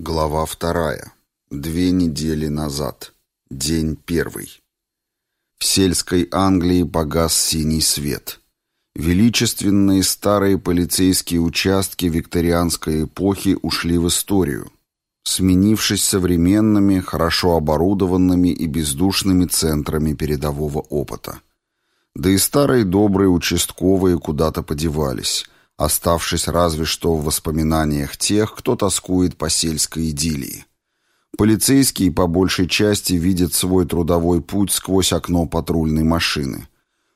Глава вторая. Две недели назад. День первый. В сельской Англии погас синий свет. Величественные старые полицейские участки викторианской эпохи ушли в историю, сменившись современными, хорошо оборудованными и бездушными центрами передового опыта. Да и старые добрые участковые куда-то подевались – оставшись разве что в воспоминаниях тех, кто тоскует по сельской идиллии. Полицейские по большей части видят свой трудовой путь сквозь окно патрульной машины.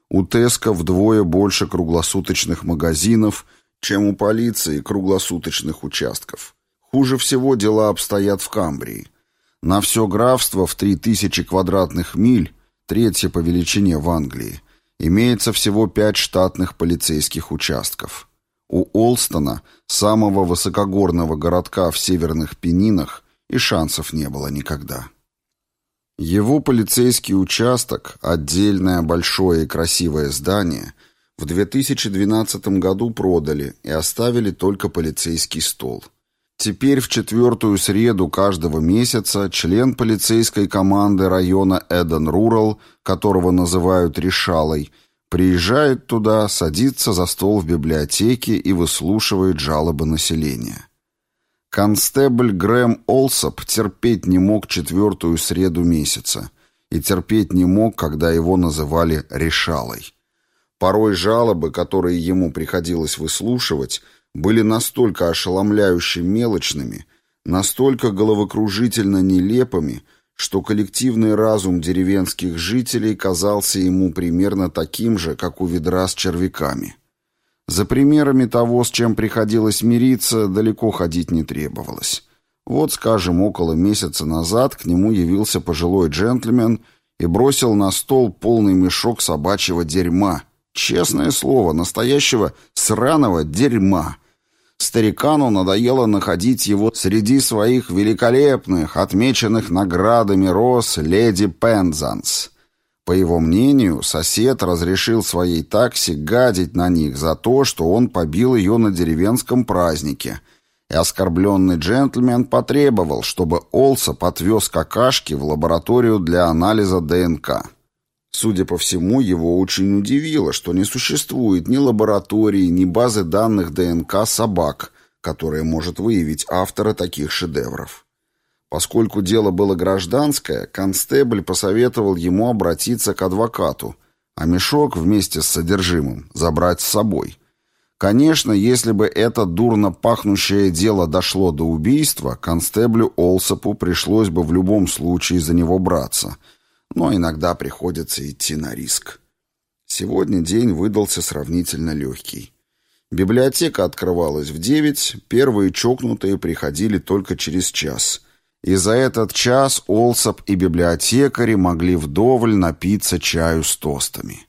У Теска вдвое больше круглосуточных магазинов, чем у полиции круглосуточных участков. Хуже всего дела обстоят в Камбрии. На все графство в 3000 квадратных миль, третье по величине в Англии, имеется всего пять штатных полицейских участков – у Олстона, самого высокогорного городка в северных Пенинах, и шансов не было никогда. Его полицейский участок, отдельное большое и красивое здание, в 2012 году продали и оставили только полицейский стол. Теперь в четвертую среду каждого месяца член полицейской команды района Эден Рурал, которого называют «решалой», Приезжает туда, садится за стол в библиотеке и выслушивает жалобы населения. Констебль Грэм Олсоп терпеть не мог четвертую среду месяца и терпеть не мог, когда его называли «решалой». Порой жалобы, которые ему приходилось выслушивать, были настолько ошеломляюще мелочными, настолько головокружительно нелепыми, что коллективный разум деревенских жителей казался ему примерно таким же, как у ведра с червяками. За примерами того, с чем приходилось мириться, далеко ходить не требовалось. Вот, скажем, около месяца назад к нему явился пожилой джентльмен и бросил на стол полный мешок собачьего дерьма. Честное слово, настоящего сраного дерьма. Старикану надоело находить его среди своих великолепных, отмеченных наградами роз леди Пензанс. По его мнению, сосед разрешил своей такси гадить на них за то, что он побил ее на деревенском празднике, и оскорбленный джентльмен потребовал, чтобы Олса подвез какашки в лабораторию для анализа ДНК. Судя по всему, его очень удивило, что не существует ни лаборатории, ни базы данных ДНК собак, которая может выявить автора таких шедевров. Поскольку дело было гражданское, констебль посоветовал ему обратиться к адвокату, а мешок вместе с содержимым забрать с собой. Конечно, если бы это дурно пахнущее дело дошло до убийства, констеблю Олсопу пришлось бы в любом случае за него браться – но иногда приходится идти на риск. Сегодня день выдался сравнительно легкий. Библиотека открывалась в девять, первые чокнутые приходили только через час. И за этот час Олсоп и библиотекари могли вдоволь напиться чаю с тостами.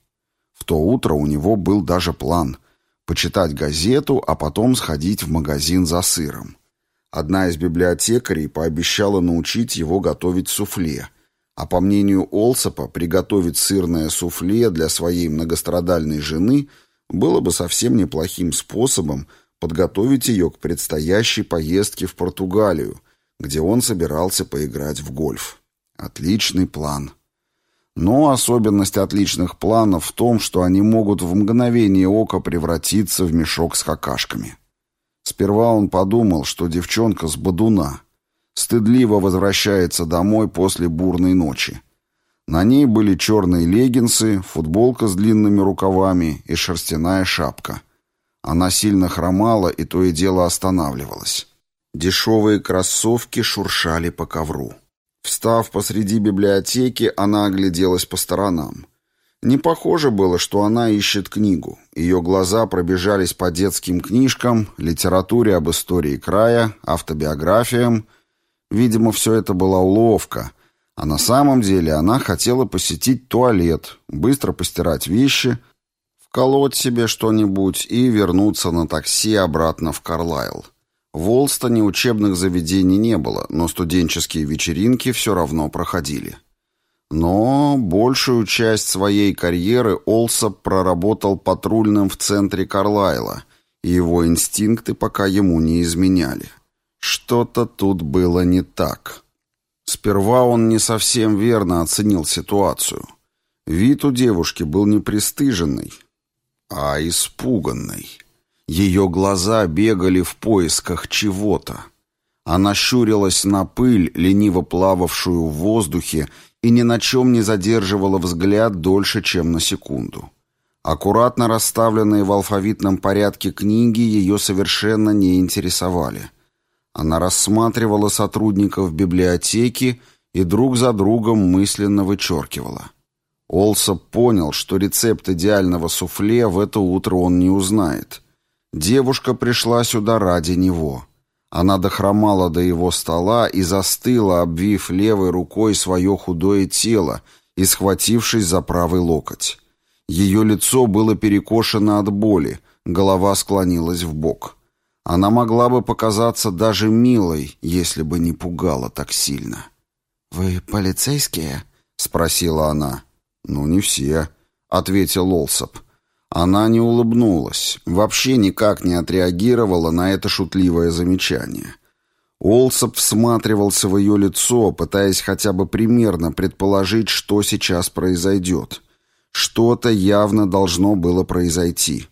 В то утро у него был даже план — почитать газету, а потом сходить в магазин за сыром. Одна из библиотекарей пообещала научить его готовить суфле, а по мнению Олсопа, приготовить сырное суфле для своей многострадальной жены было бы совсем неплохим способом подготовить ее к предстоящей поездке в Португалию, где он собирался поиграть в гольф. Отличный план. Но особенность отличных планов в том, что они могут в мгновение ока превратиться в мешок с какашками. Сперва он подумал, что девчонка с бодуна — стыдливо возвращается домой после бурной ночи. На ней были черные леггинсы, футболка с длинными рукавами и шерстяная шапка. Она сильно хромала и то и дело останавливалась. Дешевые кроссовки шуршали по ковру. Встав посреди библиотеки, она огляделась по сторонам. Не похоже было, что она ищет книгу. Ее глаза пробежались по детским книжкам, литературе об истории края, автобиографиям Видимо, все это была уловка, а на самом деле она хотела посетить туалет, быстро постирать вещи, вколоть себе что-нибудь и вернуться на такси обратно в Карлайл. В Олстоне учебных заведений не было, но студенческие вечеринки все равно проходили. Но большую часть своей карьеры Олсоп проработал патрульным в центре Карлайла, и его инстинкты пока ему не изменяли. Что-то тут было не так. Сперва он не совсем верно оценил ситуацию. Вид у девушки был не пристыженный, а испуганный. Ее глаза бегали в поисках чего-то. Она щурилась на пыль, лениво плававшую в воздухе, и ни на чем не задерживала взгляд дольше, чем на секунду. Аккуратно расставленные в алфавитном порядке книги ее совершенно не интересовали. Она рассматривала сотрудников библиотеки и друг за другом мысленно вычеркивала. Олсоп понял, что рецепт идеального суфле в это утро он не узнает. Девушка пришла сюда ради него. Она дохромала до его стола и застыла, обвив левой рукой свое худое тело и схватившись за правый локоть. Ее лицо было перекошено от боли, голова склонилась в бок. Она могла бы показаться даже милой, если бы не пугала так сильно. «Вы полицейские?» — спросила она. «Ну, не все», — ответил Олсоп. Она не улыбнулась, вообще никак не отреагировала на это шутливое замечание. Олсоп всматривался в ее лицо, пытаясь хотя бы примерно предположить, что сейчас произойдет. Что-то явно должно было произойти.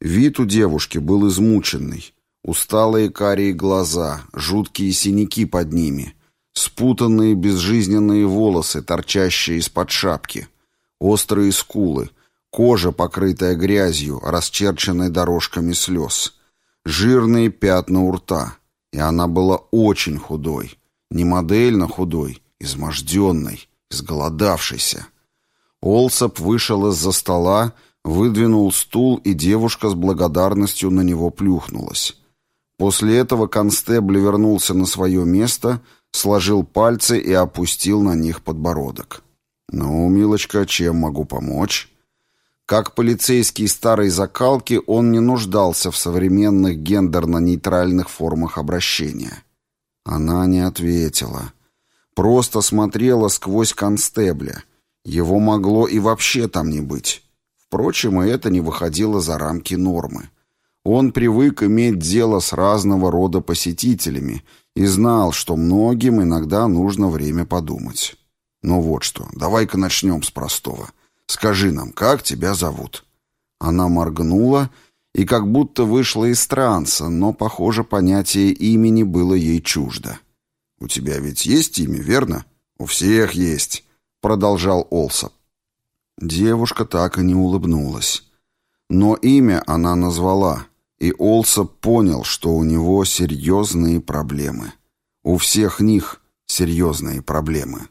Вид у девушки был измученный. Усталые карие глаза, жуткие синяки под ними, спутанные безжизненные волосы, торчащие из-под шапки, острые скулы — Кожа, покрытая грязью, расчерченной дорожками слез. Жирные пятна у рта. И она была очень худой. Не модельно худой, изможденной, изголодавшейся. Олсоп вышел из-за стола, выдвинул стул, и девушка с благодарностью на него плюхнулась. После этого констебль вернулся на свое место, сложил пальцы и опустил на них подбородок. «Ну, милочка, чем могу помочь?» Как полицейский старой закалки, он не нуждался в современных гендерно-нейтральных формах обращения. Она не ответила. Просто смотрела сквозь констебля. Его могло и вообще там не быть. Впрочем, и это не выходило за рамки нормы. Он привык иметь дело с разного рода посетителями и знал, что многим иногда нужно время подумать. Ну вот что, давай-ка начнем с простого — Скажи нам, как тебя зовут?» Она моргнула и как будто вышла из транса, но, похоже, понятие имени было ей чуждо. «У тебя ведь есть имя, верно?» «У всех есть», — продолжал Олсоп. Девушка так и не улыбнулась. Но имя она назвала, и Олсоп понял, что у него серьезные проблемы. У всех них серьезные проблемы.